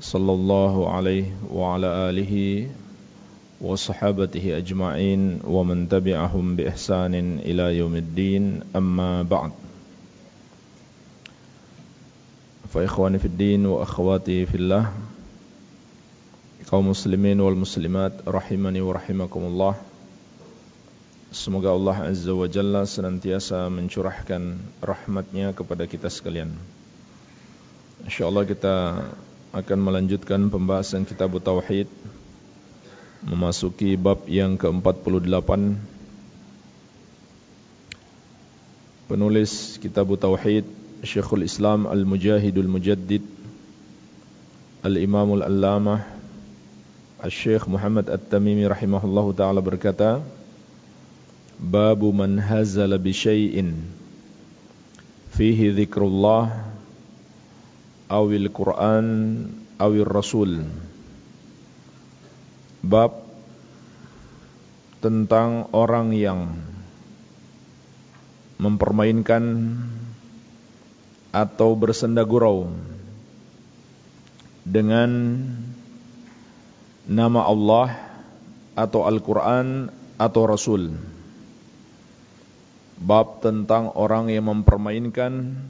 صلى الله عليه وعلى آله وصحابته أجمعين ومن تبعهم بإحسان إلى يوم الدين أما بعد فإخواني في الدين وأخواتي في الله kaum muslimin wal muslimat rahimani wa rahimakumullah Semoga Allah Azza wa Jalla senantiasa mencurahkan rahmatnya kepada kita sekalian InsyaAllah kita akan melanjutkan pembahasan kitab Tauhid Memasuki bab yang ke-48. Penulis kitab Tauhid Syekhul Islam Al-Mujahidul Mujaddid Al-Imamul Allamah Al-Syekh Muhammad At-Tamimi rahimahullahu taala berkata, "Babu man hazala bi syai'in fihi dzikrullah awil Qur'an awil Rasul." Bab tentang orang yang mempermainkan atau bersenda gurau dengan nama Allah atau Al-Quran atau Rasul. Bab tentang orang yang mempermainkan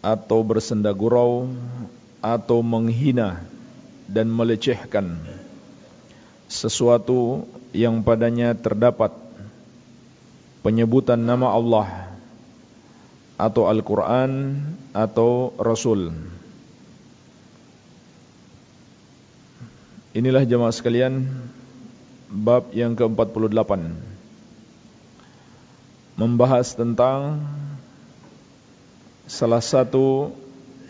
atau bersenda gurau atau menghina dan melecehkan sesuatu yang padanya terdapat penyebutan nama Allah atau Al-Quran atau Rasul. Inilah jemaah sekalian bab yang ke-48 membahas tentang salah satu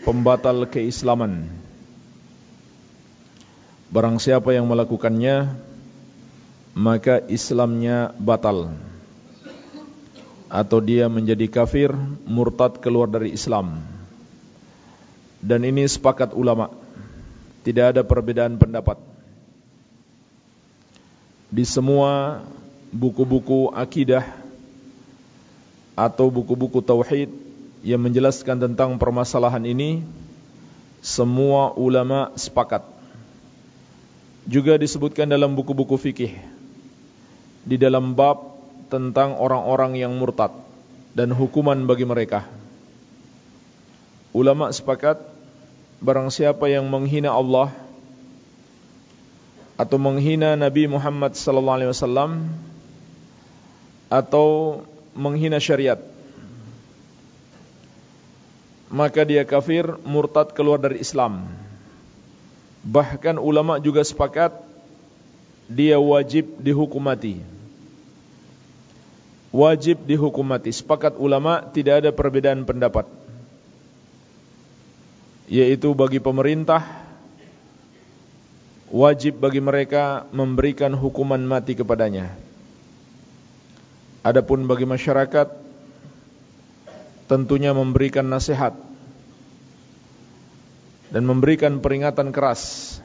pembatal keislaman. Barang siapa yang melakukannya maka Islamnya batal atau dia menjadi kafir, murtad keluar dari Islam. Dan ini sepakat ulama. Tidak ada perbedaan pendapat di semua buku-buku akidah atau buku-buku tauhid yang menjelaskan tentang permasalahan ini semua ulama sepakat. Juga disebutkan dalam buku-buku fikih di dalam bab tentang orang-orang yang murtad dan hukuman bagi mereka. Ulama sepakat barang siapa yang menghina Allah atau menghina Nabi Muhammad sallallahu alaihi wasallam atau menghina syariat maka dia kafir murtad keluar dari Islam. Bahkan ulama juga sepakat dia wajib dihukum mati wajib dihukum mati sepakat ulama tidak ada perbedaan pendapat. Yaitu bagi pemerintah wajib bagi mereka memberikan hukuman mati kepadanya. Adapun bagi masyarakat tentunya memberikan nasihat dan memberikan peringatan keras.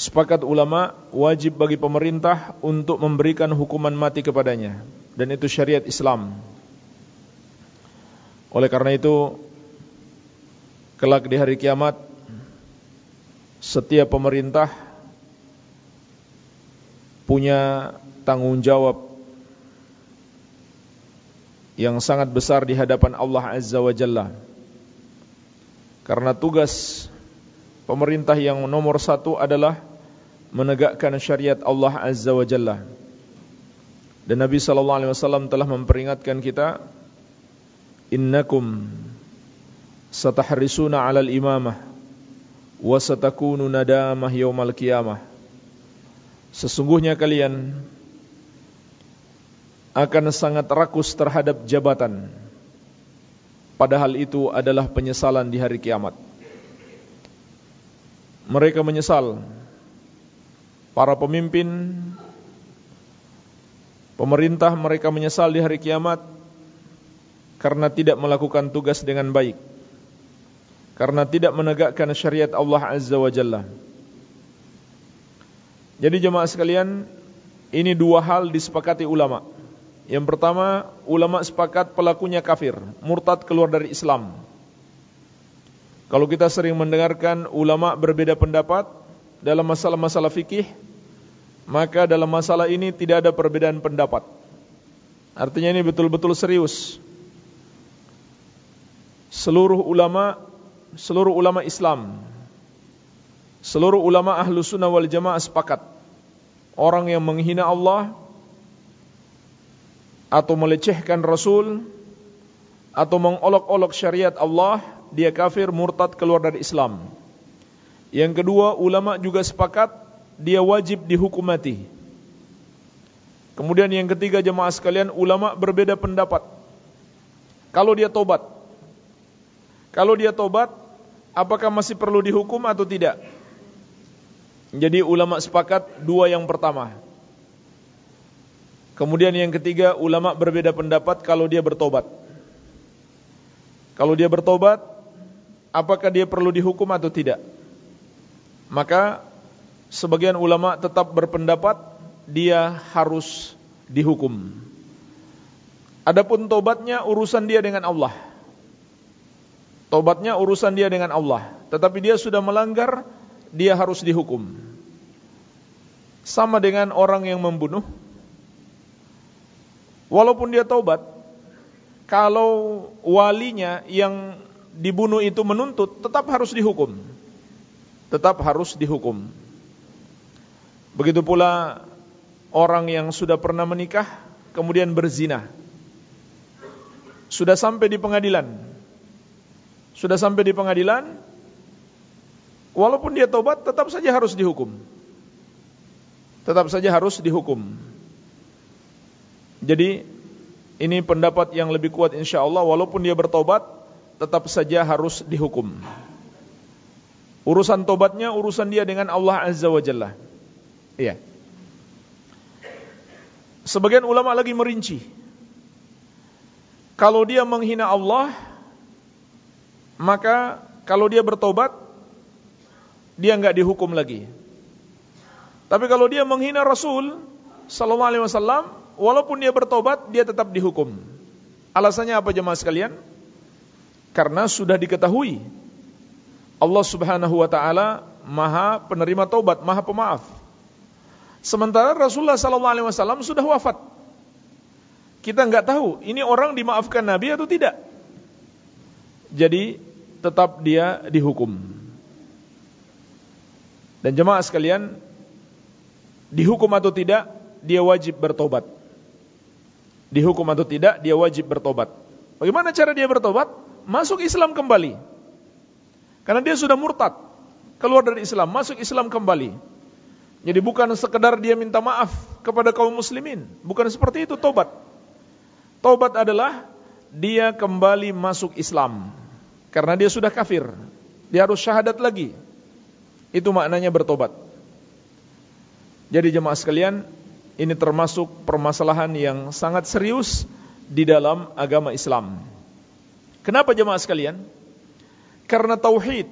Sepakat ulama wajib bagi pemerintah untuk memberikan hukuman mati kepadanya dan itu syariat Islam. Oleh karena itu kelak di hari kiamat setiap pemerintah punya tanggung jawab yang sangat besar di hadapan Allah Azza wa Jalla. Karena tugas pemerintah yang nomor satu adalah menegakkan syariat Allah Azza wa Jalla. Dan Nabi sallallahu alaihi wasallam telah memperingatkan kita, "Innakum satahrisuna 'alal imamah wasatakunu nadamah yaumal qiyamah Sesungguhnya kalian akan sangat rakus terhadap jabatan. Padahal itu adalah penyesalan di hari kiamat. Mereka menyesal. Para pemimpin pemerintah mereka menyesal di hari kiamat karena tidak melakukan tugas dengan baik karena tidak menegakkan syariat Allah Azza wa Jalla. Jadi jemaah sekalian ini dua hal disepakati ulama yang pertama ulama sepakat pelakunya kafir murtad keluar dari Islam kalau kita sering mendengarkan ulama berbeda pendapat dalam masalah-masalah fikih maka dalam masalah ini tidak ada perbedaan pendapat. Artinya ini betul-betul serius. Seluruh ulama, seluruh ulama Islam, seluruh ulama ahlu sunnah wal jamaah sepakat. Orang yang menghina Allah, atau melecehkan Rasul, atau mengolok-olok syariat Allah, dia kafir, murtad, keluar dari Islam. Yang kedua, ulama juga sepakat dia wajib dihukum mati. Kemudian yang ketiga jemaah sekalian, ulama berbeda pendapat. Kalau dia tobat, kalau dia tobat, apakah masih perlu dihukum atau tidak? Jadi ulama sepakat dua yang pertama. Kemudian yang ketiga, ulama berbeda pendapat kalau dia bertobat. Kalau dia bertobat, apakah dia perlu dihukum atau tidak? Maka sebagian ulama tetap berpendapat dia harus dihukum. Adapun tobatnya urusan dia dengan Allah. Tobatnya urusan dia dengan Allah. Tetapi dia sudah melanggar, dia harus dihukum. Sama dengan orang yang membunuh. Walaupun dia tobat, kalau walinya yang dibunuh itu menuntut, tetap harus dihukum. Tetap harus dihukum. Begitu pula orang yang sudah pernah menikah kemudian berzina. Sudah sampai di pengadilan. Sudah sampai di pengadilan walaupun dia tobat tetap saja harus dihukum. Tetap saja harus dihukum. Jadi ini pendapat yang lebih kuat insya Allah walaupun dia bertobat tetap saja harus dihukum. Urusan tobatnya urusan dia dengan Allah Azza wa Jalla. Iya. Sebagian ulama lagi merinci. Kalau dia menghina Allah, maka kalau dia bertobat, dia enggak dihukum lagi. Tapi kalau dia menghina Rasul sallallahu alaihi wasallam, walaupun dia bertobat, dia tetap dihukum. Alasannya apa jemaah sekalian? Karena sudah diketahui Allah Subhanahu wa taala Maha penerima taubat, Maha pemaaf. Sementara Rasulullah SAW sudah wafat. Kita nggak tahu ini orang dimaafkan Nabi atau tidak. Jadi tetap dia dihukum. Dan jemaah sekalian, dihukum atau tidak, dia wajib bertobat. Dihukum atau tidak, dia wajib bertobat. Bagaimana cara dia bertobat? Masuk Islam kembali. Karena dia sudah murtad, keluar dari Islam, masuk Islam kembali. Jadi bukan sekedar dia minta maaf kepada kaum muslimin, bukan seperti itu tobat. Tobat adalah dia kembali masuk Islam karena dia sudah kafir. Dia harus syahadat lagi. Itu maknanya bertobat. Jadi jemaah sekalian, ini termasuk permasalahan yang sangat serius di dalam agama Islam. Kenapa jemaah sekalian? Karena tauhid,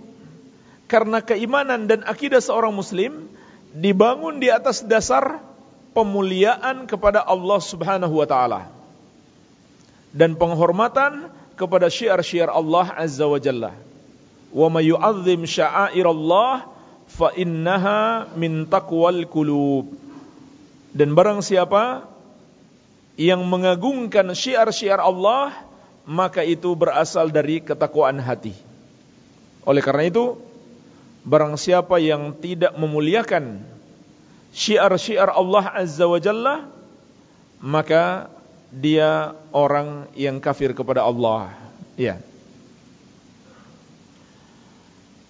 karena keimanan dan akidah seorang muslim dibangun di atas dasar pemuliaan kepada Allah Subhanahu wa taala dan penghormatan kepada syiar-syiar Allah Azza wa Jalla. Wa may yu'azzim sya'airallah fa innaha min taqwal qulub. Dan barang siapa yang mengagungkan syiar-syiar Allah, maka itu berasal dari ketakwaan hati. Oleh karena itu, Barang siapa yang tidak memuliakan syiar-syiar Allah Azza wa Jalla maka dia orang yang kafir kepada Allah. Ya.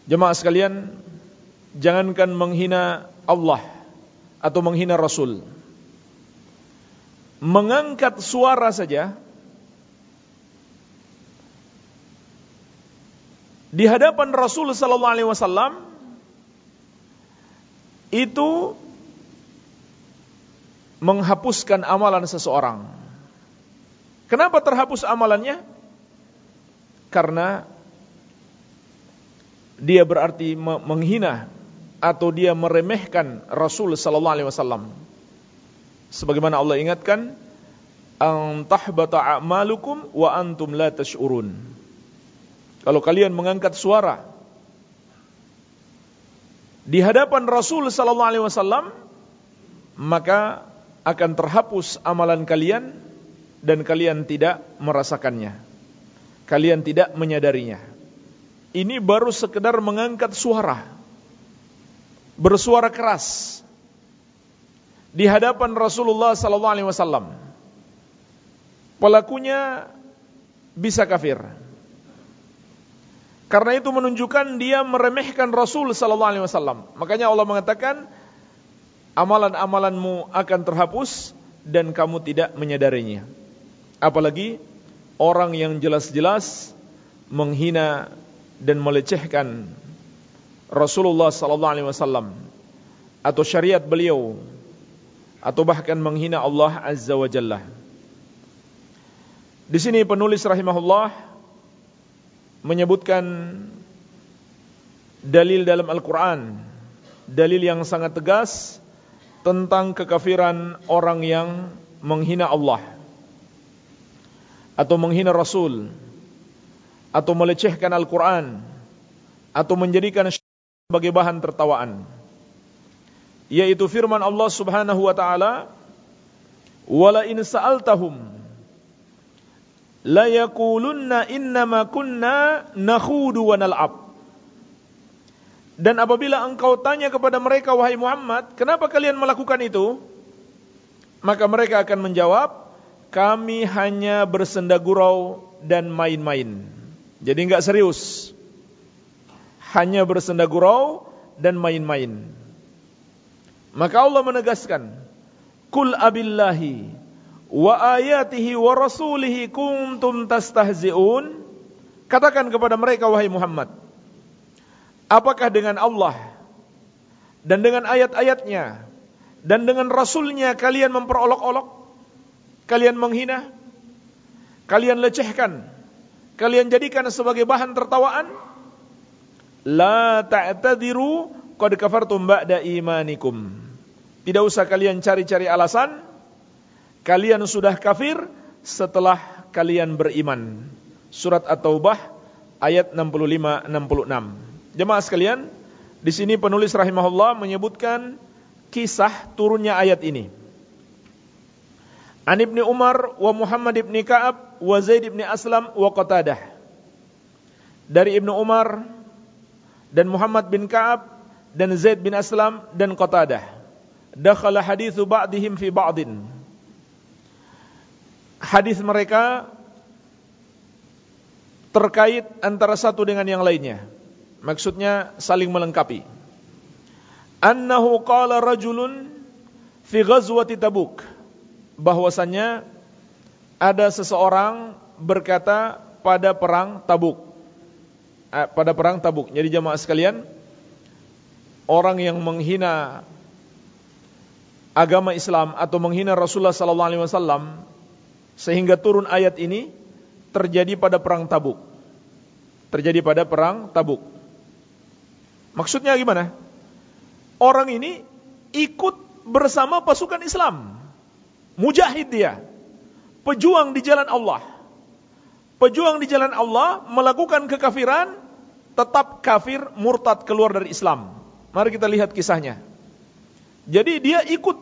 Jemaah sekalian, jangankan menghina Allah atau menghina Rasul. Mengangkat suara saja di hadapan Rasul sallallahu alaihi wasallam itu menghapuskan amalan seseorang. Kenapa terhapus amalannya? Karena dia berarti menghina atau dia meremehkan Rasul sallallahu alaihi wasallam. Sebagaimana Allah ingatkan, "An a'malukum wa antum la tash'urun." Kalau kalian mengangkat suara di hadapan Rasul sallallahu alaihi wasallam, maka akan terhapus amalan kalian dan kalian tidak merasakannya. Kalian tidak menyadarinya. Ini baru sekedar mengangkat suara. Bersuara keras di hadapan Rasulullah sallallahu alaihi wasallam. Pelakunya bisa kafir. Karena itu menunjukkan dia meremehkan Rasul sallallahu alaihi wasallam. Makanya Allah mengatakan amalan-amalanmu akan terhapus dan kamu tidak menyadarinya. Apalagi orang yang jelas-jelas menghina dan melecehkan Rasulullah sallallahu alaihi wasallam atau syariat beliau atau bahkan menghina Allah azza wa jalla. Di sini penulis rahimahullah menyebutkan dalil dalam Al-Quran, dalil yang sangat tegas tentang kekafiran orang yang menghina Allah atau menghina Rasul atau melecehkan Al-Quran atau menjadikan sebagai bahan tertawaan yaitu firman Allah Subhanahu wa taala wala in sa'altahum la yakulunna innama kunna nakhudu wa nal'ab. Dan apabila engkau tanya kepada mereka wahai Muhammad, kenapa kalian melakukan itu? Maka mereka akan menjawab, kami hanya bersenda gurau dan main-main. Jadi enggak serius. Hanya bersenda gurau dan main-main. Maka Allah menegaskan, Kul abillahi wa ayatihi wa rasulihi kuntum tastahzi'un. Katakan kepada mereka wahai Muhammad apakah dengan Allah dan dengan ayat-ayatnya dan dengan rasulnya kalian memperolok-olok? Kalian menghina? Kalian lecehkan? Kalian jadikan sebagai bahan tertawaan la ta'tadiru qad kafartum ba'da imanikum tidak usah kalian cari-cari alasan kalian sudah kafir setelah kalian beriman. Surat At-Taubah ayat 65 66. Jemaah sekalian, di sini penulis rahimahullah menyebutkan kisah turunnya ayat ini. An Ibni Umar wa Muhammad ibni Ka'ab wa Zaid ibni Aslam wa Qatadah. Dari Ibnu Umar dan Muhammad bin Ka'ab dan Zaid bin Aslam dan Qatadah. Dakhala hadithu ba'dihim fi ba'din hadis mereka terkait antara satu dengan yang lainnya. Maksudnya saling melengkapi. Annahu qala rajulun fi ghazwati Tabuk. Bahwasanya ada seseorang berkata pada perang Tabuk. Eh, pada perang Tabuk. Jadi jamaah sekalian, orang yang menghina agama Islam atau menghina Rasulullah sallallahu alaihi wasallam sehingga turun ayat ini terjadi pada perang Tabuk. Terjadi pada perang Tabuk. Maksudnya gimana? Orang ini ikut bersama pasukan Islam. Mujahid dia. Pejuang di jalan Allah. Pejuang di jalan Allah melakukan kekafiran, tetap kafir murtad keluar dari Islam. Mari kita lihat kisahnya. Jadi dia ikut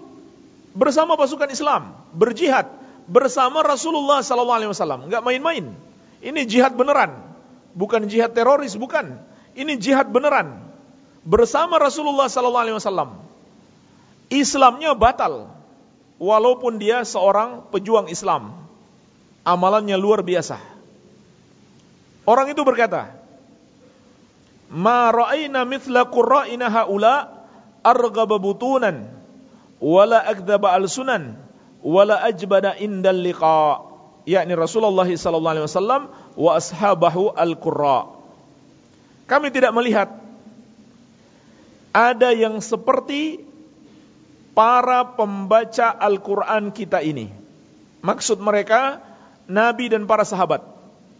bersama pasukan Islam, berjihad, bersama Rasulullah sallallahu alaihi enggak main-main. Ini jihad beneran, bukan jihad teroris, bukan. Ini jihad beneran. Bersama Rasulullah wasallam. Islamnya batal walaupun dia seorang pejuang Islam. Amalannya luar biasa. Orang itu berkata, "Ma ra'ayna mithla qurra'ina haula arghaba butunan wala akdzaba al-sunan." wala ajbada indal liqa yakni Rasulullah sallallahu alaihi wasallam wa ashabahu al-qurra kami tidak melihat ada yang seperti para pembaca Al-Quran kita ini. Maksud mereka, Nabi dan para sahabat.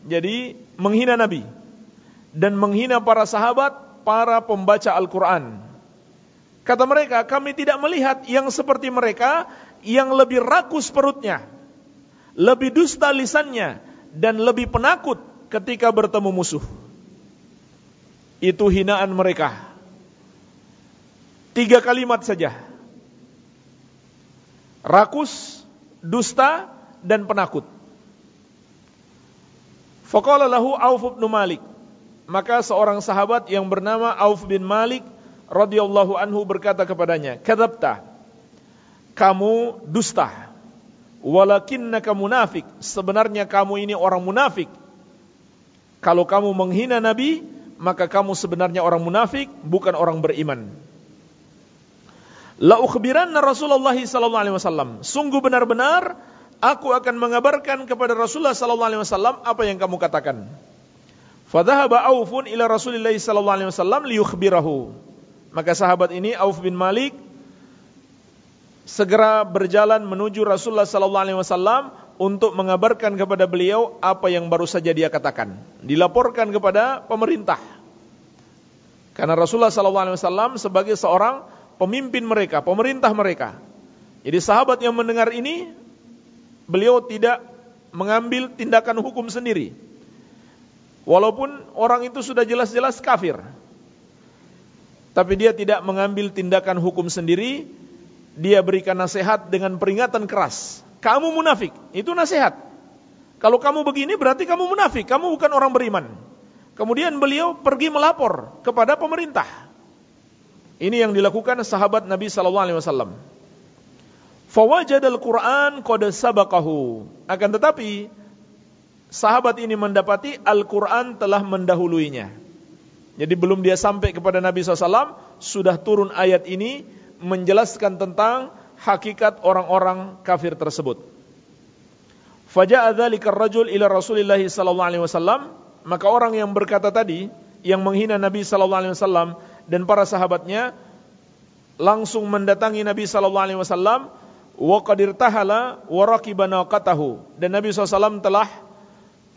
Jadi, menghina Nabi. Dan menghina para sahabat, para pembaca Al-Quran. Kata mereka, kami tidak melihat yang seperti mereka, yang lebih rakus perutnya, lebih dusta lisannya, dan lebih penakut ketika bertemu musuh. Itu hinaan mereka. Tiga kalimat saja. Rakus, dusta, dan penakut. Faqala lahu Auf bin Malik. Maka seorang sahabat yang bernama Auf bin Malik radhiyallahu anhu berkata kepadanya, "Kadzabta. Kamu dusta. Walakinnaka munafik. Sebenarnya kamu ini orang munafik. Kalau kamu menghina Nabi, maka kamu sebenarnya orang munafik, bukan orang beriman." La ukhbiranna Rasulullah sallallahu alaihi wasallam. Sungguh benar-benar aku akan mengabarkan kepada Rasulullah sallallahu alaihi wasallam apa yang kamu katakan. Fadhahaba Aufun ila Rasulillah sallallahu alaihi wasallam liyukhbirahu. Maka sahabat ini Auf bin Malik segera berjalan menuju Rasulullah sallallahu alaihi wasallam untuk mengabarkan kepada beliau apa yang baru saja dia katakan. Dilaporkan kepada pemerintah. Karena Rasulullah sallallahu alaihi wasallam sebagai seorang pemimpin mereka, pemerintah mereka. Jadi sahabat yang mendengar ini, beliau tidak mengambil tindakan hukum sendiri. Walaupun orang itu sudah jelas-jelas kafir. Tapi dia tidak mengambil tindakan hukum sendiri, dia berikan nasihat dengan peringatan keras. Kamu munafik, itu nasihat. Kalau kamu begini berarti kamu munafik, kamu bukan orang beriman. Kemudian beliau pergi melapor kepada pemerintah. Ini yang dilakukan sahabat Nabi sallallahu alaihi wasallam. Fawajadal Quran qad sabaqahu. Akan tetapi sahabat ini mendapati Al-Quran telah mendahuluinya. Jadi belum dia sampai kepada Nabi SAW, sudah turun ayat ini menjelaskan tentang hakikat orang-orang kafir tersebut. Faja'a rajul ila alaihi wasallam, maka orang yang berkata tadi, yang menghina Nabi wasallam, dan para sahabatnya langsung mendatangi Nabi wasallam wa qad irtahala wa raqiba naqatahu dan Nabi SAW telah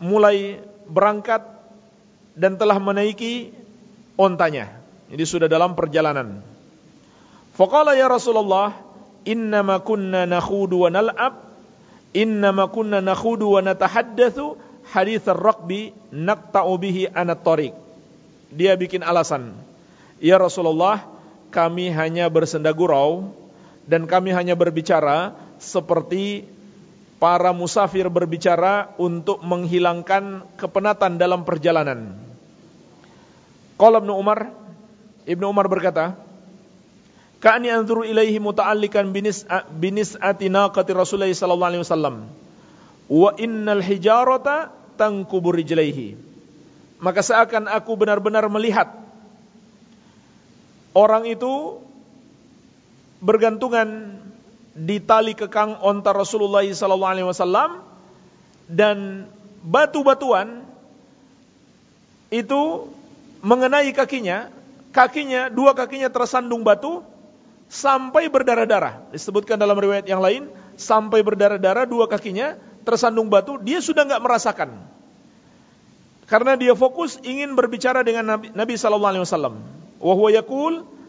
mulai berangkat dan telah menaiki ontanya. Jadi sudah dalam perjalanan. Faqala ya Rasulullah, innama kunna nakhudu wa nal'ab, innama kunna nakhudu wa natahaddatsu hadits ar-raqbi naqta'u bihi anat tariq. Dia bikin alasan. Ya Rasulullah, kami hanya bersenda gurau dan kami hanya berbicara seperti para musafir berbicara untuk menghilangkan kepenatan dalam perjalanan. Qala Ibnu Umar, Ibnu Umar berkata, Ka'ani anzuru ilaihi muta'allikan binis binis'ati naqati Rasulullah sallallahu alaihi wasallam. Wa innal hijarata tankubu rijlaihi. Maka seakan aku benar-benar melihat orang itu bergantungan di tali kekang onta Rasulullah sallallahu alaihi wasallam dan batu-batuan itu mengenai kakinya, kakinya dua kakinya tersandung batu sampai berdarah-darah. Disebutkan dalam riwayat yang lain sampai berdarah-darah dua kakinya tersandung batu, dia sudah nggak merasakan. Karena dia fokus ingin berbicara dengan Nabi, Nabi sallallahu alaihi wasallam. Wa huwa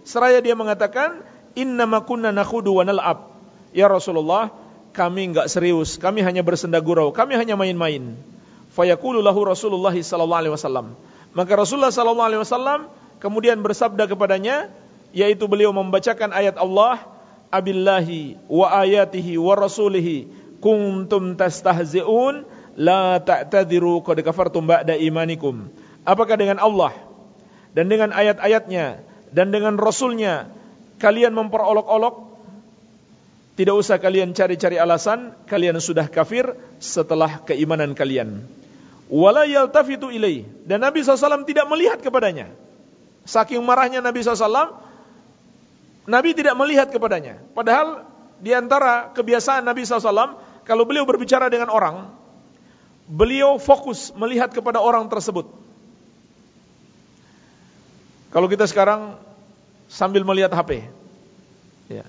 seraya dia mengatakan innama kunna nakhudu wa nal'ab. Ya Rasulullah, kami enggak serius, kami hanya bersenda gurau, kami hanya main-main. Fayaqulu lahu Rasulullah sallallahu alaihi wasallam. Maka Rasulullah sallallahu alaihi wasallam kemudian bersabda kepadanya yaitu beliau membacakan ayat Allah abillahi wa ayatihi wa rasulihi kuntum tastahzi'un la ta'tadiru qad kafartum ba'da imanikum. Apakah dengan Allah dan dengan ayat-ayatnya dan dengan Rasulnya kalian memperolok-olok. Tidak usah kalian cari-cari alasan. Kalian sudah kafir setelah keimanan kalian. Wala yaltafitu ilai. Dan Nabi SAW tidak melihat kepadanya. Saking marahnya Nabi SAW Nabi tidak melihat kepadanya. Padahal di antara kebiasaan Nabi SAW kalau beliau berbicara dengan orang beliau fokus melihat kepada orang tersebut. Kalau kita sekarang sambil melihat HP. Ya.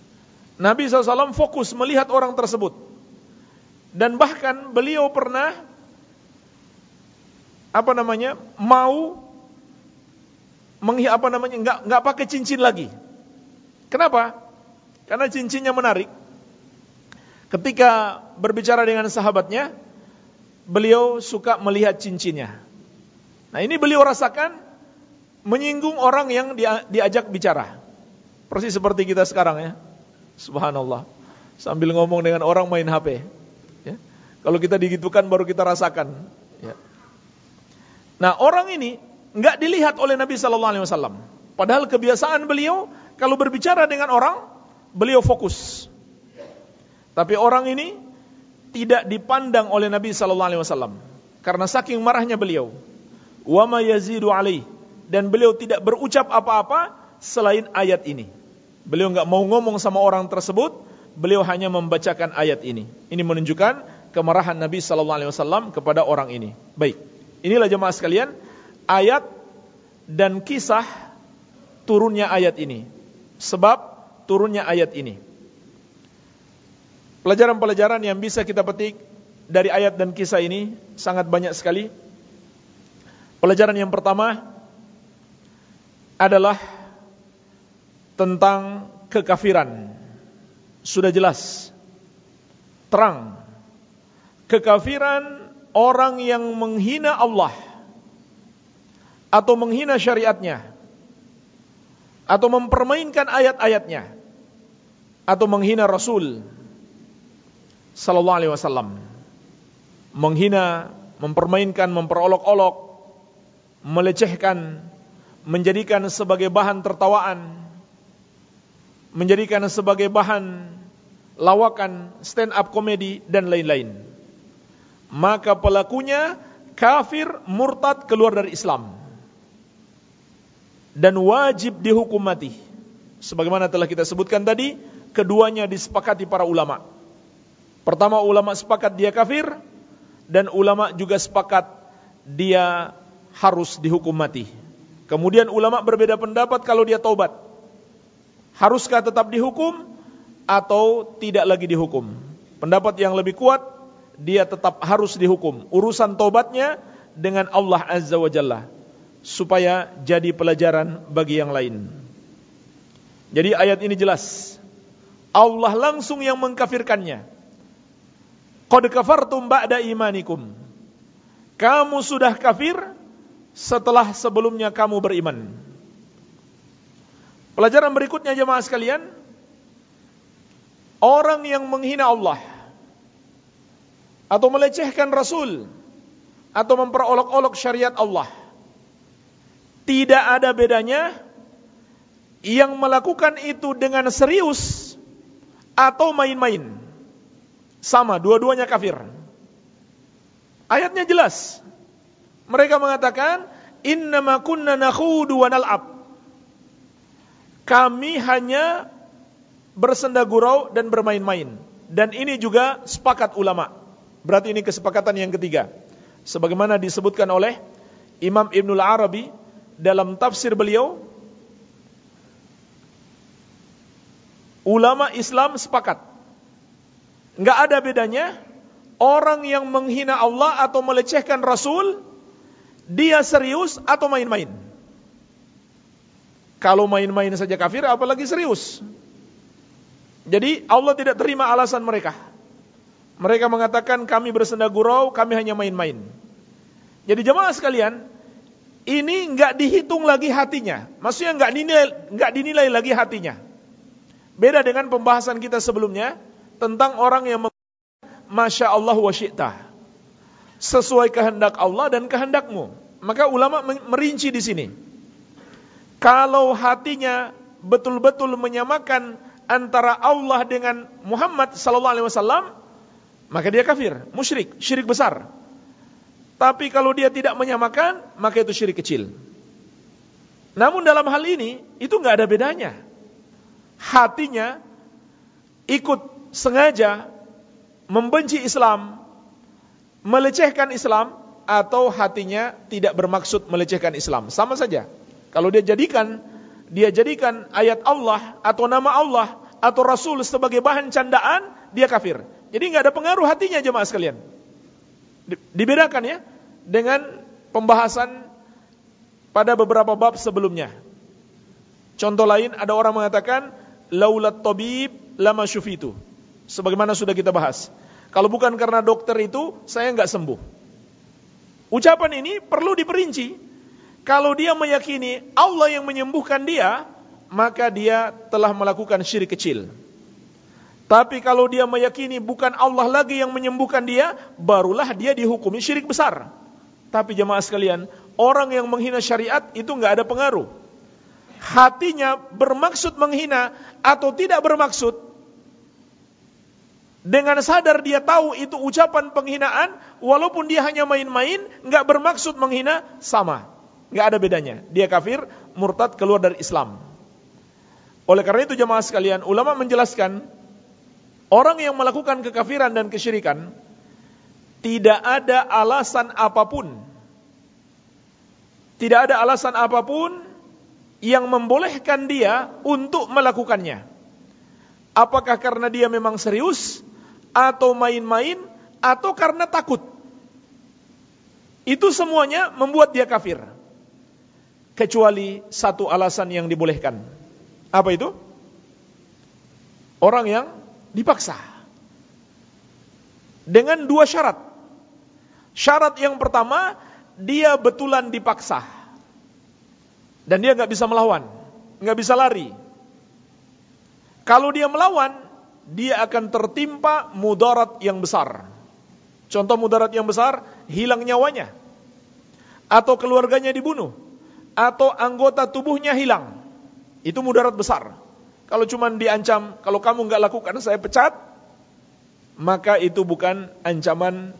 Nabi SAW fokus melihat orang tersebut. Dan bahkan beliau pernah apa namanya mau menghi apa namanya nggak nggak pakai cincin lagi. Kenapa? Karena cincinnya menarik. Ketika berbicara dengan sahabatnya, beliau suka melihat cincinnya. Nah ini beliau rasakan menyinggung orang yang dia, diajak bicara. Persis seperti kita sekarang ya. Subhanallah. Sambil ngomong dengan orang main HP. Ya. Kalau kita digitukan baru kita rasakan. Ya. Nah orang ini nggak dilihat oleh Nabi Sallallahu Alaihi Wasallam. Padahal kebiasaan beliau kalau berbicara dengan orang, beliau fokus. Tapi orang ini tidak dipandang oleh Nabi Sallallahu Alaihi Wasallam karena saking marahnya beliau. Wa ma yazidu alaih dan beliau tidak berucap apa-apa selain ayat ini. Beliau nggak mau ngomong sama orang tersebut, beliau hanya membacakan ayat ini. Ini menunjukkan kemarahan Nabi Sallallahu Alaihi Wasallam kepada orang ini. Baik, inilah jemaah sekalian ayat dan kisah turunnya ayat ini. Sebab turunnya ayat ini. Pelajaran-pelajaran yang bisa kita petik dari ayat dan kisah ini sangat banyak sekali. Pelajaran yang pertama, adalah tentang kekafiran. Sudah jelas. Terang. Kekafiran orang yang menghina Allah atau menghina syariatnya atau mempermainkan ayat-ayatnya atau menghina Rasul sallallahu alaihi wasallam menghina mempermainkan memperolok-olok melecehkan menjadikan sebagai bahan tertawaan, menjadikan sebagai bahan lawakan stand up komedi dan lain-lain. Maka pelakunya kafir murtad keluar dari Islam. Dan wajib dihukum mati. Sebagaimana telah kita sebutkan tadi, keduanya disepakati para ulama. Pertama ulama sepakat dia kafir dan ulama juga sepakat dia harus dihukum mati. Kemudian ulama berbeda pendapat kalau dia taubat. Haruskah tetap dihukum atau tidak lagi dihukum? Pendapat yang lebih kuat, dia tetap harus dihukum. Urusan taubatnya dengan Allah Azza wa Jalla. Supaya jadi pelajaran bagi yang lain. Jadi ayat ini jelas. Allah langsung yang mengkafirkannya. Qad kafartum ba'da imanikum. Kamu sudah kafir setelah sebelumnya kamu beriman. Pelajaran berikutnya jemaah sekalian, orang yang menghina Allah atau melecehkan Rasul atau memperolok-olok syariat Allah tidak ada bedanya yang melakukan itu dengan serius atau main-main. Sama, dua-duanya kafir. Ayatnya jelas. Mereka mengatakan, "Innama kunna nakhudu wa nal'ab." Kami hanya bersenda gurau dan bermain-main. Dan ini juga sepakat ulama. Berarti ini kesepakatan yang ketiga. Sebagaimana disebutkan oleh Imam Ibnul Arabi dalam tafsir beliau, ulama Islam sepakat. Enggak ada bedanya orang yang menghina Allah atau melecehkan Rasul dia serius atau main-main? Kalau main-main saja kafir, apalagi serius. Jadi Allah tidak terima alasan mereka. Mereka mengatakan kami bersenda gurau, kami hanya main-main. Jadi jemaah sekalian, ini nggak dihitung lagi hatinya. Maksudnya nggak dinilai, nggak dinilai lagi hatinya. Beda dengan pembahasan kita sebelumnya tentang orang yang Masya Allah wa syi'tah sesuai kehendak Allah dan kehendakmu. Maka ulama merinci di sini. Kalau hatinya betul-betul menyamakan antara Allah dengan Muhammad sallallahu alaihi wasallam, maka dia kafir, musyrik, syirik besar. Tapi kalau dia tidak menyamakan, maka itu syirik kecil. Namun dalam hal ini itu nggak ada bedanya. Hatinya ikut sengaja membenci Islam, melecehkan Islam atau hatinya tidak bermaksud melecehkan Islam. Sama saja. Kalau dia jadikan dia jadikan ayat Allah atau nama Allah atau Rasul sebagai bahan candaan, dia kafir. Jadi nggak ada pengaruh hatinya jemaah sekalian. Dibedakan ya dengan pembahasan pada beberapa bab sebelumnya. Contoh lain ada orang mengatakan laulat tabib lama syufitu. Sebagaimana sudah kita bahas. Kalau bukan karena dokter itu, saya nggak sembuh. Ucapan ini perlu diperinci. Kalau dia meyakini Allah yang menyembuhkan dia, maka dia telah melakukan syirik kecil. Tapi kalau dia meyakini bukan Allah lagi yang menyembuhkan dia, barulah dia dihukumi syirik besar. Tapi jemaah sekalian, orang yang menghina syariat itu nggak ada pengaruh. Hatinya bermaksud menghina atau tidak bermaksud, dengan sadar dia tahu itu ucapan penghinaan, walaupun dia hanya main-main, nggak bermaksud menghina, sama nggak ada bedanya. Dia kafir, murtad keluar dari Islam. Oleh karena itu jemaah sekalian, ulama menjelaskan orang yang melakukan kekafiran dan kesyirikan tidak ada alasan apa pun. Tidak ada alasan apa pun yang membolehkan dia untuk melakukannya. Apakah karena dia memang serius atau main-main atau karena takut? Itu semuanya membuat dia kafir kecuali satu alasan yang dibolehkan. Apa itu? Orang yang dipaksa. Dengan dua syarat. Syarat yang pertama, dia betulan dipaksa. Dan dia nggak bisa melawan, nggak bisa lari. Kalau dia melawan, dia akan tertimpa mudarat yang besar. Contoh mudarat yang besar, hilang nyawanya. Atau keluarganya dibunuh atau anggota tubuhnya hilang. Itu mudarat besar. Kalau cuma diancam, kalau kamu nggak lakukan saya pecat, maka itu bukan ancaman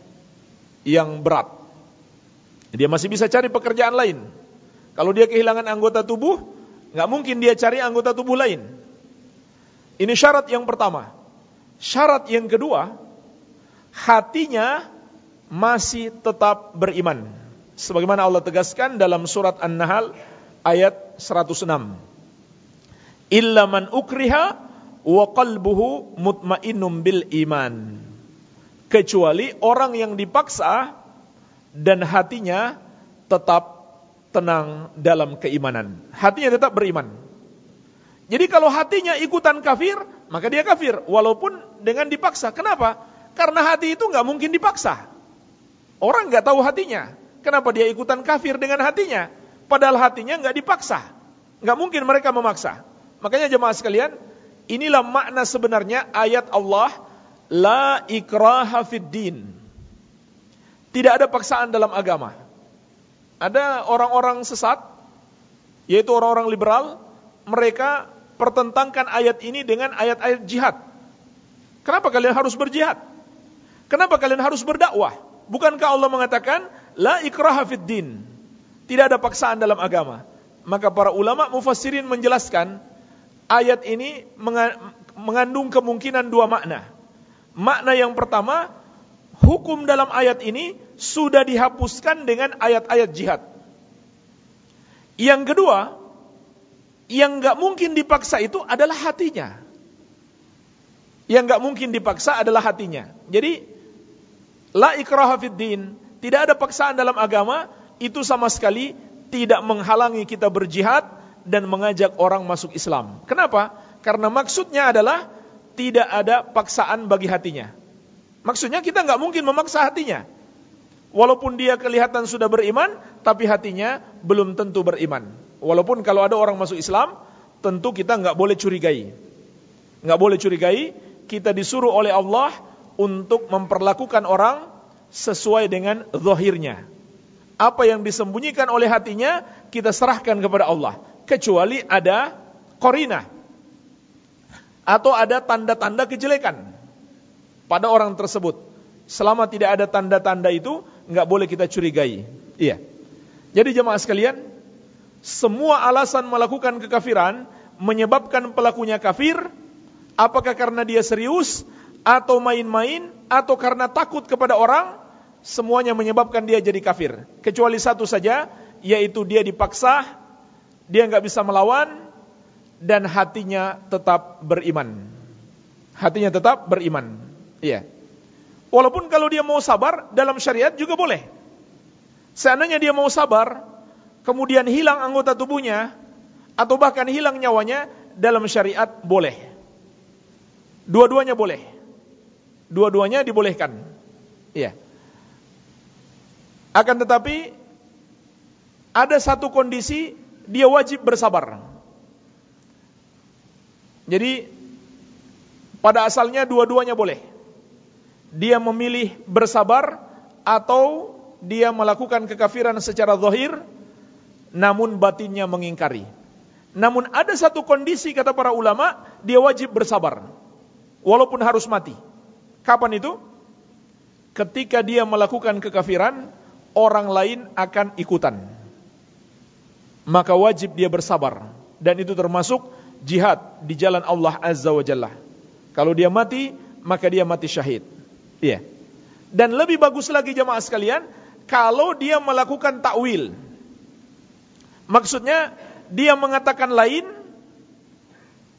yang berat. Dia masih bisa cari pekerjaan lain. Kalau dia kehilangan anggota tubuh, nggak mungkin dia cari anggota tubuh lain. Ini syarat yang pertama. Syarat yang kedua, hatinya masih tetap beriman sebagaimana Allah tegaskan dalam surat An-Nahl ayat 106. Illa man ukriha wa qalbuhu mutmainnum bil iman. Kecuali orang yang dipaksa dan hatinya tetap tenang dalam keimanan. Hatinya tetap beriman. Jadi kalau hatinya ikutan kafir, maka dia kafir walaupun dengan dipaksa. Kenapa? Karena hati itu nggak mungkin dipaksa. Orang nggak tahu hatinya. Kenapa dia ikutan kafir dengan hatinya? Padahal hatinya nggak dipaksa. Nggak mungkin mereka memaksa. Makanya jemaah sekalian, inilah makna sebenarnya ayat Allah La ikraha fid din. Tidak ada paksaan dalam agama. Ada orang-orang sesat, yaitu orang-orang liberal, mereka pertentangkan ayat ini dengan ayat-ayat jihad. Kenapa kalian harus berjihad? Kenapa kalian harus berdakwah? Bukankah Allah mengatakan La ikraha fid din. Tidak ada paksaan dalam agama. Maka para ulama mufassirin menjelaskan ayat ini mengandung kemungkinan dua makna. Makna yang pertama, hukum dalam ayat ini sudah dihapuskan dengan ayat-ayat jihad. Yang kedua, yang nggak mungkin dipaksa itu adalah hatinya. Yang nggak mungkin dipaksa adalah hatinya. Jadi, la ikraha tidak ada paksaan dalam agama, itu sama sekali tidak menghalangi kita berjihad dan mengajak orang masuk Islam. Kenapa? Karena maksudnya adalah tidak ada paksaan bagi hatinya. Maksudnya kita nggak mungkin memaksa hatinya. Walaupun dia kelihatan sudah beriman, tapi hatinya belum tentu beriman. Walaupun kalau ada orang masuk Islam, tentu kita nggak boleh curigai. Nggak boleh curigai, kita disuruh oleh Allah untuk memperlakukan orang sesuai dengan zahirnya. Apa yang disembunyikan oleh hatinya kita serahkan kepada Allah. Kecuali ada korina. Atau ada tanda-tanda kejelekan pada orang tersebut. Selama tidak ada tanda-tanda itu, nggak boleh kita curigai. Iya. Jadi jemaah sekalian, semua alasan melakukan kekafiran menyebabkan pelakunya kafir, apakah karena dia serius atau main-main atau karena takut kepada orang, semuanya menyebabkan dia jadi kafir. Kecuali satu saja, yaitu dia dipaksa, dia nggak bisa melawan dan hatinya tetap beriman. Hatinya tetap beriman. Iya. Walaupun kalau dia mau sabar dalam syariat juga boleh. Seandainya dia mau sabar, kemudian hilang anggota tubuhnya atau bahkan hilang nyawanya dalam syariat boleh. Dua-duanya boleh. Dua-duanya dibolehkan. Iya. Akan tetapi ada satu kondisi dia wajib bersabar. Jadi pada asalnya dua-duanya boleh. Dia memilih bersabar atau dia melakukan kekafiran secara zahir namun batinnya mengingkari. Namun ada satu kondisi kata para ulama, dia wajib bersabar walaupun harus mati. Kapan itu? Ketika dia melakukan kekafiran, orang lain akan ikutan. Maka wajib dia bersabar dan itu termasuk jihad di jalan Allah Azza wa Jalla. Kalau dia mati, maka dia mati syahid. Iya. Dan lebih bagus lagi jemaah sekalian, kalau dia melakukan takwil. Maksudnya dia mengatakan lain,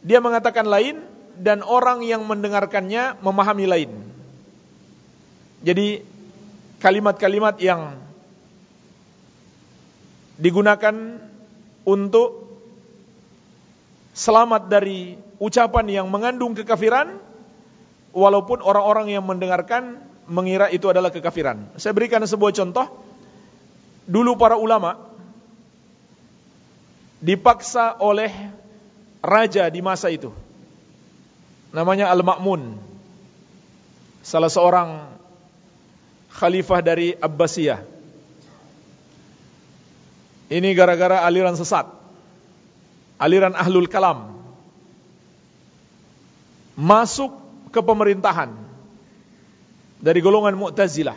dia mengatakan lain dan orang yang mendengarkannya memahami lain. Jadi kalimat-kalimat yang digunakan untuk selamat dari ucapan yang mengandung kekafiran walaupun orang-orang yang mendengarkan mengira itu adalah kekafiran. Saya berikan sebuah contoh. Dulu para ulama dipaksa oleh raja di masa itu. Namanya Al-Ma'mun. Salah seorang khalifah dari Abbasiyah. Ini gara-gara aliran sesat. Aliran Ahlul Kalam. Masuk ke pemerintahan. Dari golongan Mu'tazilah.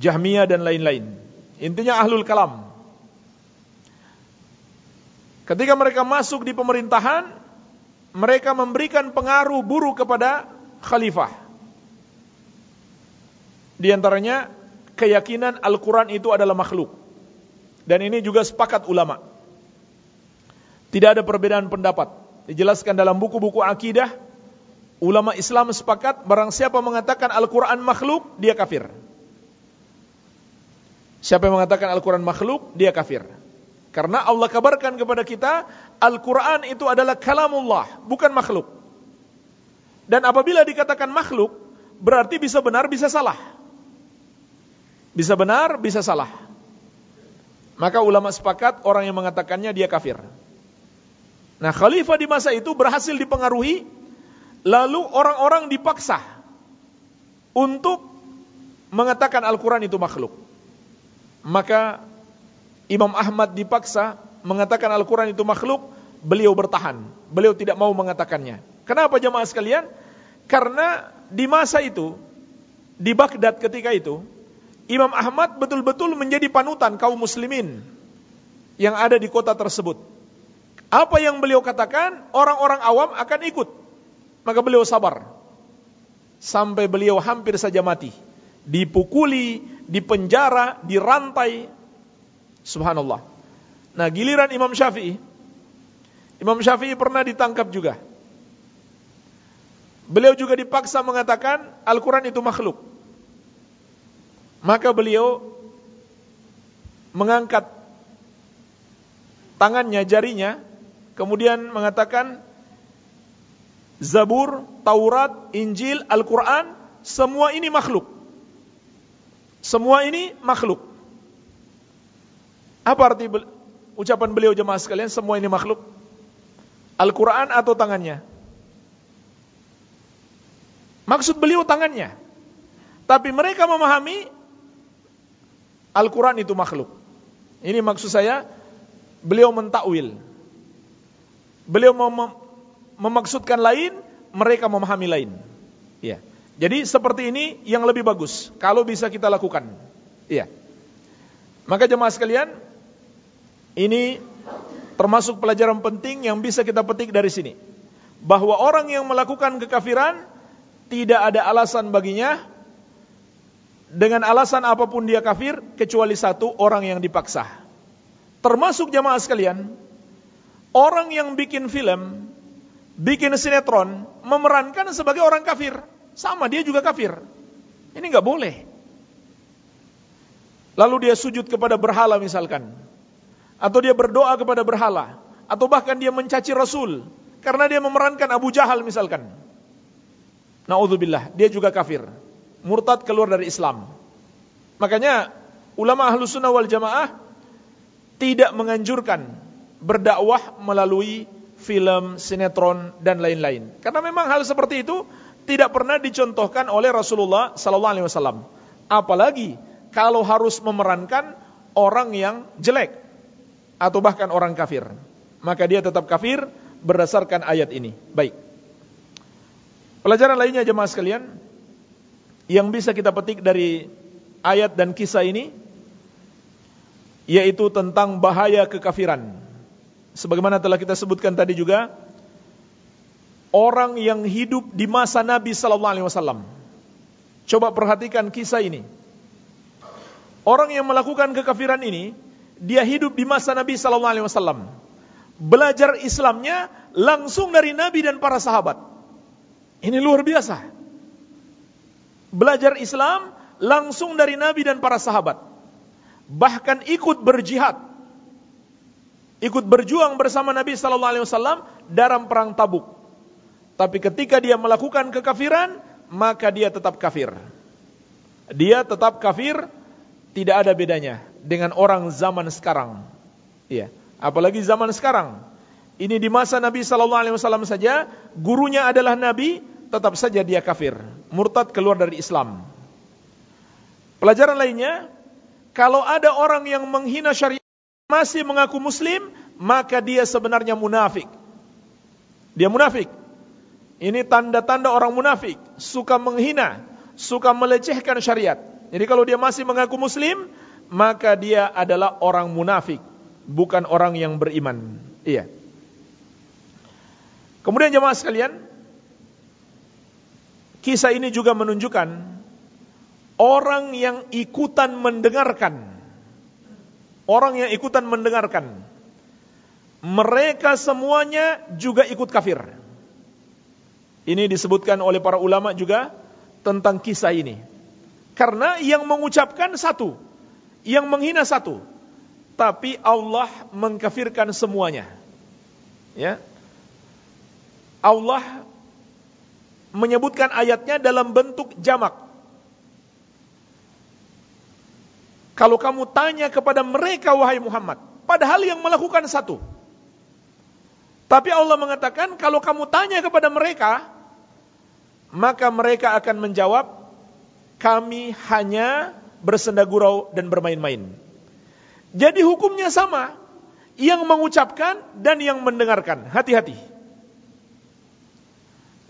Jahmiyah dan lain-lain. Intinya Ahlul Kalam. Ketika mereka masuk di pemerintahan, mereka memberikan pengaruh buruk kepada khalifah. Di antaranya keyakinan Al-Quran itu adalah makhluk. Dan ini juga sepakat ulama. Tidak ada perbedaan pendapat. Dijelaskan dalam buku-buku akidah, ulama Islam sepakat barang siapa mengatakan Al-Quran makhluk, dia kafir. Siapa yang mengatakan Al-Quran makhluk, dia kafir. Karena Allah kabarkan kepada kita, Al-Quran itu adalah kalamullah, bukan makhluk. Dan apabila dikatakan makhluk, berarti bisa benar, bisa salah. Bisa benar, bisa salah. Maka ulama sepakat orang yang mengatakannya dia kafir. Nah khalifah di masa itu berhasil dipengaruhi, lalu orang-orang dipaksa untuk mengatakan Al-Quran itu makhluk. Maka Imam Ahmad dipaksa mengatakan Al-Quran itu makhluk, beliau bertahan. Beliau tidak mau mengatakannya. Kenapa jemaah sekalian? Karena di masa itu, di Baghdad ketika itu, Imam Ahmad betul-betul menjadi panutan kaum muslimin yang ada di kota tersebut. Apa yang beliau katakan, orang-orang awam akan ikut. Maka beliau sabar. Sampai beliau hampir saja mati. Dipukuli, dipenjara, dirantai, Subhanallah. Nah, giliran Imam Syafi'i. Imam Syafi'i pernah ditangkap juga. Beliau juga dipaksa mengatakan Al-Quran itu makhluk. Maka beliau mengangkat tangannya, jarinya, kemudian mengatakan Zabur, Taurat, Injil, Al-Quran, semua ini makhluk. Semua ini makhluk. Apa arti ucapan beliau jemaah sekalian? Semua ini makhluk. Al-Quran atau tangannya? Maksud beliau tangannya. Tapi mereka memahami Al-Quran itu makhluk. Ini maksud saya, beliau mentakwil. Beliau mem memaksudkan lain, mereka memahami lain. Ya. Jadi seperti ini yang lebih bagus kalau bisa kita lakukan. Iya. Maka jemaah sekalian, ini termasuk pelajaran penting yang bisa kita petik dari sini. Bahwa orang yang melakukan kekafiran tidak ada alasan baginya dengan alasan apa pun dia kafir kecuali satu orang yang dipaksa. Termasuk jamaah sekalian, orang yang bikin film, bikin sinetron, memerankan sebagai orang kafir. Sama, dia juga kafir. Ini nggak boleh. Lalu dia sujud kepada berhala misalkan. Atau dia berdoa kepada berhala. Atau bahkan dia mencaci Rasul. Karena dia memerankan Abu Jahal misalkan. Na'udzubillah, dia juga kafir. Murtad keluar dari Islam. Makanya ulama ahlu sunnah wal jamaah tidak menganjurkan berdakwah melalui film, sinetron dan lain-lain. Karena memang hal seperti itu tidak pernah dicontohkan oleh Rasulullah wasallam. Apalagi kalau harus memerankan orang yang jelek atau bahkan orang kafir. Maka dia tetap kafir berdasarkan ayat ini. Baik. Pelajaran lainnya jemaah sekalian yang bisa kita petik dari ayat dan kisah ini yaitu tentang bahaya kekafiran. Sebagaimana telah kita sebutkan tadi juga, orang yang hidup di masa Nabi sallallahu alaihi wasallam. Coba perhatikan kisah ini. Orang yang melakukan kekafiran ini, dia hidup di masa Nabi sallallahu alaihi wasallam. Belajar Islamnya langsung dari Nabi dan para sahabat. Ini luar biasa. Belajar Islam langsung dari Nabi dan para sahabat. Bahkan ikut berjihad. Ikut berjuang bersama Nabi sallallahu alaihi wasallam dalam perang Tabuk. Tapi ketika dia melakukan kekafiran, maka dia tetap kafir. Dia tetap kafir, tidak ada bedanya dengan orang zaman sekarang. Iya, apalagi zaman sekarang. Ini di masa Nabi sallallahu alaihi wasallam saja, gurunya adalah nabi, tetap saja dia kafir, murtad keluar dari Islam. Pelajaran lainnya, kalau ada orang yang menghina syariat masih mengaku muslim, maka dia sebenarnya munafik. Dia munafik. Ini tanda-tanda orang munafik, suka menghina, suka melecehkan syariat. Jadi kalau dia masih mengaku muslim, maka dia adalah orang munafik, bukan orang yang beriman. Iya. Kemudian jemaah sekalian, kisah ini juga menunjukkan orang yang ikutan mendengarkan, orang yang ikutan mendengarkan, mereka semuanya juga ikut kafir. Ini disebutkan oleh para ulama juga tentang kisah ini. Karena yang mengucapkan satu, yang menghina satu, tapi Allah mengkafirkan semuanya. Ya. Allah menyebutkan ayatnya dalam bentuk jamak. Kalau kamu tanya kepada mereka wahai Muhammad, padahal yang melakukan satu. Tapi Allah mengatakan kalau kamu tanya kepada mereka, maka mereka akan menjawab, kami hanya bersenda gurau dan bermain-main. Jadi hukumnya sama, yang mengucapkan dan yang mendengarkan. Hati-hati.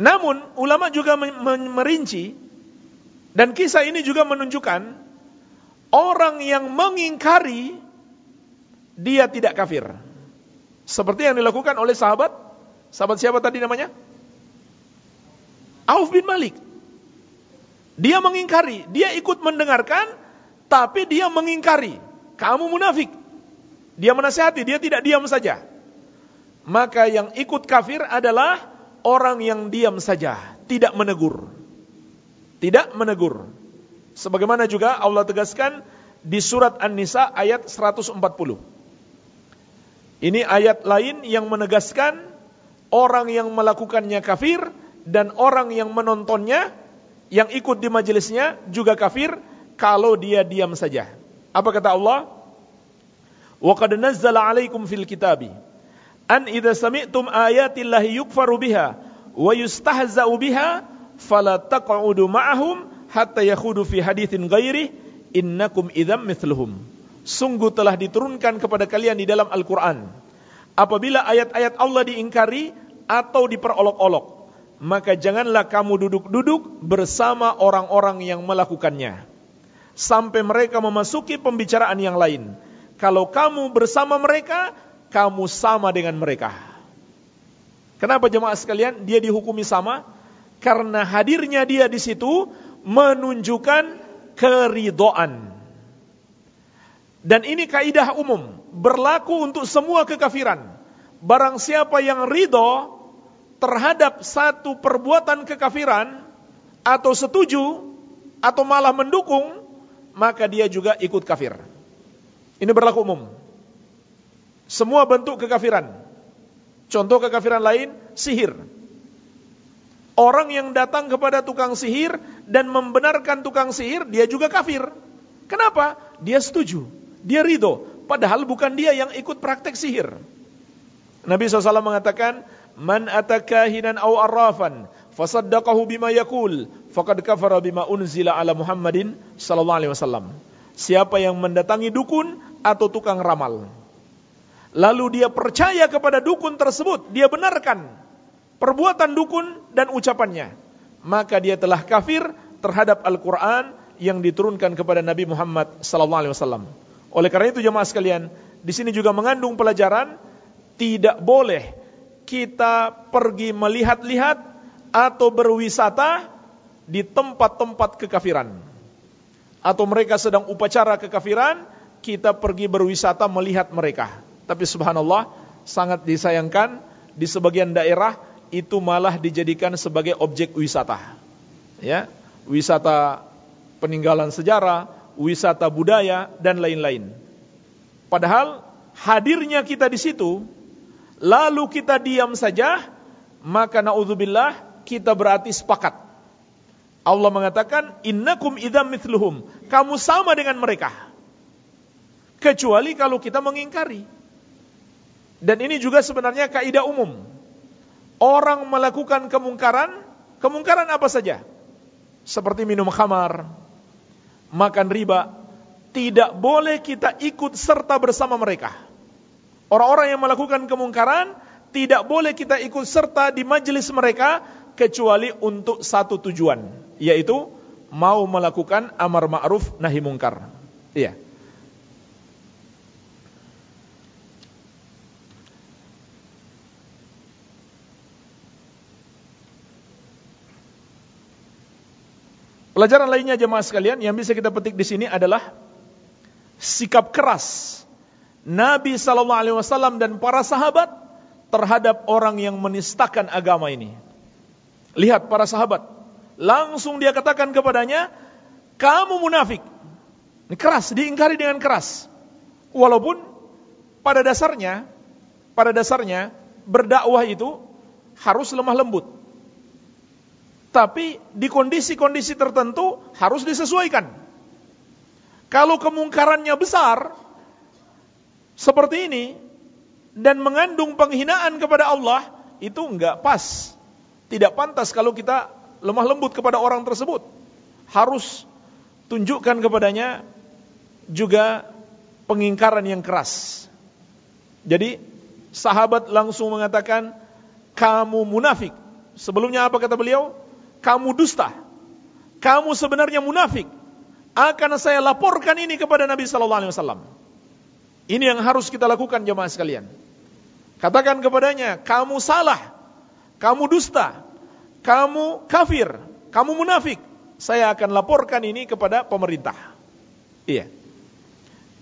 Namun ulama juga merinci dan kisah ini juga menunjukkan Orang yang mengingkari dia tidak kafir. Seperti yang dilakukan oleh sahabat. Sahabat siapa tadi namanya? Auf bin Malik. Dia mengingkari, dia ikut mendengarkan, tapi dia mengingkari. Kamu munafik. Dia menasihati, dia tidak diam saja. Maka yang ikut kafir adalah orang yang diam saja, tidak menegur. Tidak menegur. Sebagaimana juga Allah tegaskan di surat An-Nisa ayat 140. Ini ayat lain yang menegaskan orang yang melakukannya kafir dan orang yang menontonnya yang ikut di majelisnya juga kafir kalau dia diam saja. Apa kata Allah? Wa qad nazzala 'alaikum fil kitabi an idza sami'tum ayati llahi yukfaru biha wa yustahza'u biha fala taq'udu ma'ahum hatta yakhudu fi hadithin ghairi innakum idzam mithluhum. Sungguh telah diturunkan kepada kalian di dalam Al-Qur'an. Apabila ayat-ayat Allah diingkari atau diperolok-olok, maka janganlah kamu duduk-duduk bersama orang-orang yang melakukannya. Sampai mereka memasuki pembicaraan yang lain. Kalau kamu bersama mereka, kamu sama dengan mereka. Kenapa jemaah sekalian dia dihukumi sama? Karena hadirnya dia di situ menunjukkan keridoan. Dan ini kaidah umum. berlaku untuk semua kekafiran. Barang siapa yang ridho terhadap satu perbuatan kekafiran atau setuju atau malah mendukung, maka dia juga ikut kafir. Ini berlaku umum. Semua bentuk kekafiran. Contoh kekafiran lain, sihir. Orang yang datang kepada tukang sihir dan membenarkan tukang sihir, dia juga kafir. Kenapa? Dia setuju. Dia ridho. Padahal bukan dia yang ikut praktek sihir. Nabi SAW mengatakan, Man atakahinan aw arrafan, fasaddaqahu bima yakul, faqad kafara bima unzila ala Muhammadin sallallahu alaihi wasallam. Siapa yang mendatangi dukun atau tukang ramal, lalu dia percaya kepada dukun tersebut, dia benarkan perbuatan dukun dan ucapannya, maka dia telah kafir terhadap Al-Quran yang diturunkan kepada Nabi Muhammad SAW. Oleh karena itu jemaah sekalian, di sini juga mengandung pelajaran tidak boleh kita pergi melihat-lihat atau berwisata di tempat-tempat kekafiran. Atau mereka sedang upacara kekafiran, kita pergi berwisata melihat mereka. Tapi subhanallah sangat disayangkan di sebagian daerah itu malah dijadikan sebagai objek wisata. Ya, wisata peninggalan sejarah, wisata budaya dan lain-lain. Padahal hadirnya kita di situ lalu kita diam saja, maka naudzubillah kita berarti sepakat. Allah mengatakan innakum idzam mithluhum. Kamu sama dengan mereka. Kecuali kalau kita mengingkari. Dan ini juga sebenarnya kaidah umum. Orang melakukan kemungkaran, kemungkaran apa saja? Seperti minum khamar, makan riba, tidak boleh kita ikut serta bersama mereka. Orang-orang yang melakukan kemungkaran, tidak boleh kita ikut serta di majelis mereka, kecuali untuk satu tujuan, yaitu mau melakukan amar ma'ruf nahi mungkar. Iya. Pelajaran lainnya jemaah sekalian yang bisa kita petik di sini adalah sikap keras Nabi sallallahu alaihi wasallam dan para sahabat terhadap orang yang menistakan agama ini. Lihat para sahabat, langsung dia katakan kepadanya, "Kamu munafik." Ini keras, diingkari dengan keras. Walaupun pada dasarnya pada dasarnya berdakwah itu harus lemah lembut. Tapi di kondisi-kondisi tertentu harus disesuaikan. Kalau kemungkarannya besar, seperti ini, dan mengandung penghinaan kepada Allah, itu enggak pas. Tidak pantas kalau kita lemah lembut kepada orang tersebut. Harus tunjukkan kepadanya juga pengingkaran yang keras. Jadi sahabat langsung mengatakan kamu munafik. Sebelumnya apa kata beliau? kamu dusta. Kamu sebenarnya munafik. Akan saya laporkan ini kepada Nabi sallallahu alaihi wasallam. Ini yang harus kita lakukan jemaah sekalian. Katakan kepadanya, kamu salah. Kamu dusta. Kamu kafir. Kamu munafik. Saya akan laporkan ini kepada pemerintah. Iya.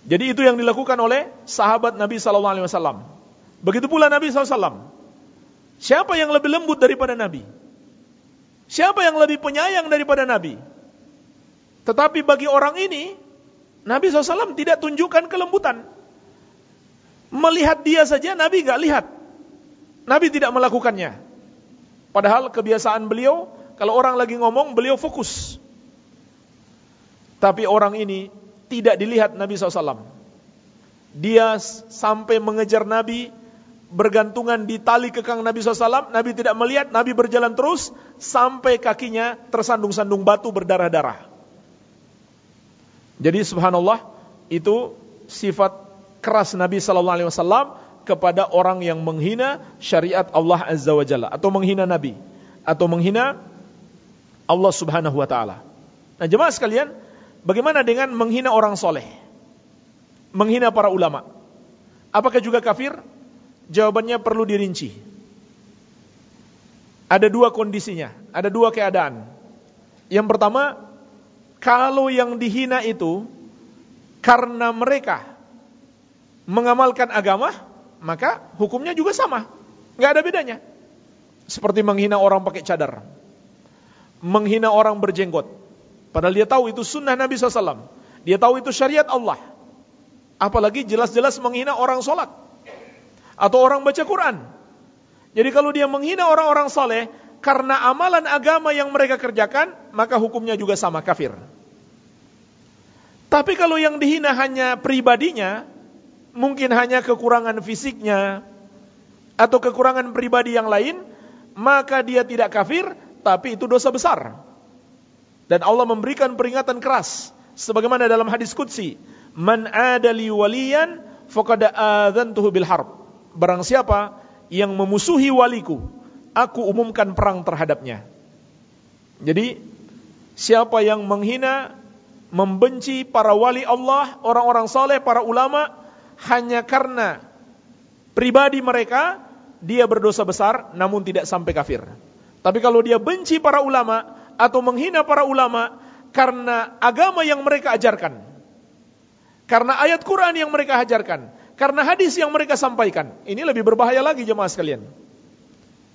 Jadi itu yang dilakukan oleh sahabat Nabi sallallahu alaihi wasallam. Begitu pula Nabi SAW. Siapa yang lebih lembut daripada Nabi? Siapa yang lebih penyayang daripada Nabi? Tetapi bagi orang ini, Nabi SAW tidak tunjukkan kelembutan. Melihat dia saja Nabi nggak lihat. Nabi tidak melakukannya. Padahal kebiasaan beliau, kalau orang lagi ngomong, beliau fokus. Tapi orang ini tidak dilihat Nabi SAW. Dia sampai mengejar Nabi, bergantungan di tali kekang Nabi SAW, Nabi tidak melihat, Nabi berjalan terus sampai kakinya tersandung-sandung batu berdarah-darah. Jadi subhanallah itu sifat keras Nabi SAW kepada orang yang menghina syariat Allah Azza wa Jalla atau menghina Nabi atau menghina Allah Subhanahu wa taala. Nah, jemaah sekalian, bagaimana dengan menghina orang soleh? Menghina para ulama? Apakah juga kafir? Jawabannya perlu dirinci. Ada dua kondisinya, ada dua keadaan. Yang pertama, kalau yang dihina itu karena mereka mengamalkan agama, maka hukumnya juga sama. Nggak ada bedanya. Seperti menghina orang pakai cadar. Menghina orang berjenggot. Padahal dia tahu itu sunnah Nabi SAW. Dia tahu itu syariat Allah. Apalagi jelas-jelas menghina orang sholat. Atau orang baca Quran. Jadi kalau dia menghina orang-orang soleh, karena amalan agama yang mereka kerjakan, maka hukumnya juga sama kafir. Tapi kalau yang dihina hanya pribadinya, mungkin hanya kekurangan fisiknya, atau kekurangan pribadi yang lain, maka dia tidak kafir, tapi itu dosa besar. Dan Allah memberikan peringatan keras, sebagaimana dalam hadis Qudsi, Man adali waliyan, faqad adzantuhu bil harb. Barang siapa yang memusuhi waliku, aku umumkan perang terhadapnya. Jadi, siapa yang menghina, membenci para wali Allah, orang-orang saleh, para ulama, hanya karena pribadi mereka, dia berdosa besar, namun tidak sampai kafir. Tapi kalau dia benci para ulama, atau menghina para ulama, karena agama yang mereka ajarkan, karena ayat Quran yang mereka ajarkan, karena hadis yang mereka sampaikan. Ini lebih berbahaya lagi jemaah sekalian.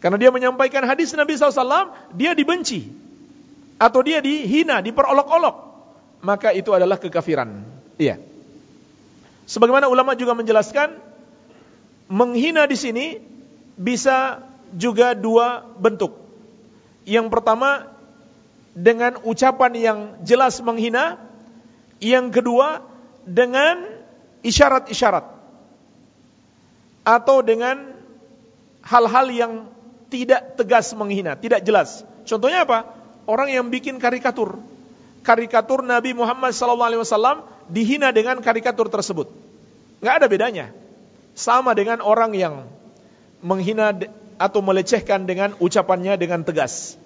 Karena dia menyampaikan hadis Nabi SAW, dia dibenci. Atau dia dihina, diperolok-olok. Maka itu adalah kekafiran. Iya. Sebagaimana ulama juga menjelaskan, menghina di sini bisa juga dua bentuk. Yang pertama, dengan ucapan yang jelas menghina. Yang kedua, dengan isyarat-isyarat atau dengan hal-hal yang tidak tegas menghina, tidak jelas. Contohnya apa? Orang yang bikin karikatur. Karikatur Nabi Muhammad SAW dihina dengan karikatur tersebut. Nggak ada bedanya. Sama dengan orang yang menghina atau melecehkan dengan ucapannya dengan tegas.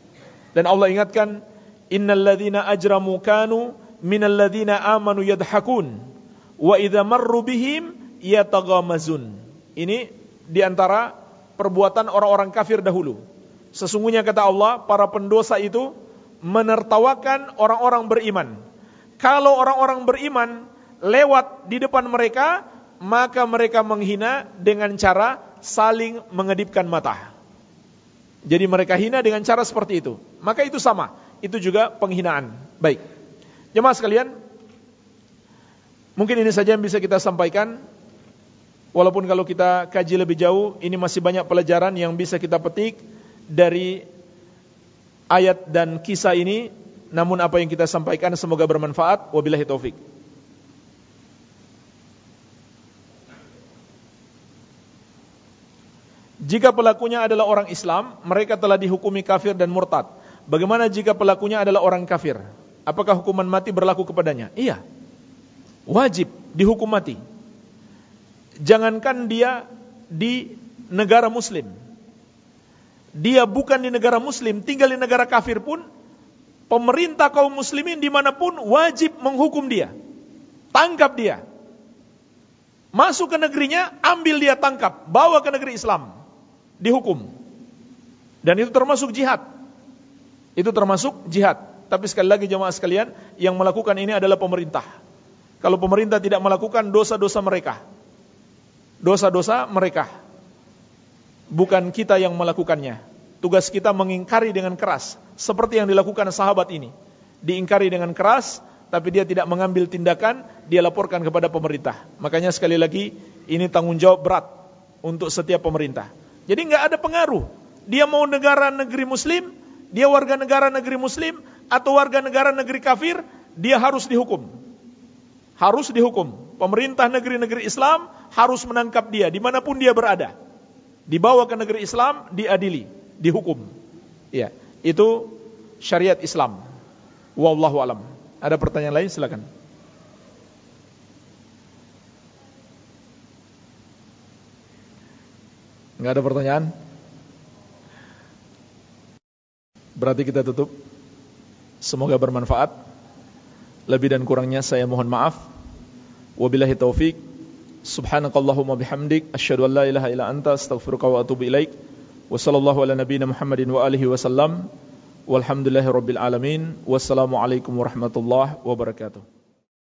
Dan Allah ingatkan, Innal ladhina ajramu kanu minal ladhina amanu yadhakun wa idza marru bihim yataghamazun. Ini di antara perbuatan orang-orang kafir dahulu. Sesungguhnya kata Allah, para pendosa itu menertawakan orang-orang beriman. Kalau orang-orang beriman lewat di depan mereka, maka mereka menghina dengan cara saling mengedipkan mata. Jadi mereka hina dengan cara seperti itu. Maka itu sama. Itu juga penghinaan. Baik. Jemaah sekalian, mungkin ini saja yang bisa kita sampaikan. Walaupun kalau kita kaji lebih jauh, ini masih banyak pelajaran yang bisa kita petik dari ayat dan kisah ini. Namun apa yang kita sampaikan semoga bermanfaat. Wabillahi taufik. Jika pelakunya adalah orang Islam, mereka telah dihukumi kafir dan murtad. Bagaimana jika pelakunya adalah orang kafir? Apakah hukuman mati berlaku kepadanya? Iya. Wajib dihukum mati jangankan dia di negara muslim. Dia bukan di negara muslim, tinggal di negara kafir pun, pemerintah kaum muslimin di mana pun wajib menghukum dia. Tangkap dia. Masuk ke negerinya, ambil dia tangkap, bawa ke negeri Islam. Dihukum. Dan itu termasuk jihad. Itu termasuk jihad. Tapi sekali lagi jemaah sekalian, yang melakukan ini adalah pemerintah. Kalau pemerintah tidak melakukan dosa-dosa mereka, dosa-dosa mereka. Bukan kita yang melakukannya. Tugas kita mengingkari dengan keras. Seperti yang dilakukan sahabat ini. Diingkari dengan keras, tapi dia tidak mengambil tindakan, dia laporkan kepada pemerintah. Makanya sekali lagi, ini tanggung jawab berat untuk setiap pemerintah. Jadi nggak ada pengaruh. Dia mau negara negeri muslim, dia warga negara negeri muslim, atau warga negara negeri kafir, dia harus dihukum. Harus dihukum. Pemerintah negeri-negeri Islam harus menangkap dia di mana pun dia berada. Dibawa ke negeri Islam, diadili, dihukum. Ya, itu syariat Islam. Wallahu alam. Ada pertanyaan lain silakan. Enggak ada pertanyaan? Berarti kita tutup. Semoga bermanfaat. Lebih dan kurangnya saya mohon maaf. Wabillahi taufik. Subhanakallahumma bihamdik asyhadu an la ilaha illa anta astaghfiruka wa atubu ilaik. Wa ala nabiyyina Muhammadin wa alihi wasallam. Walhamdulillahirabbil alamin. Wassalamu alaikum warahmatullahi wabarakatuh.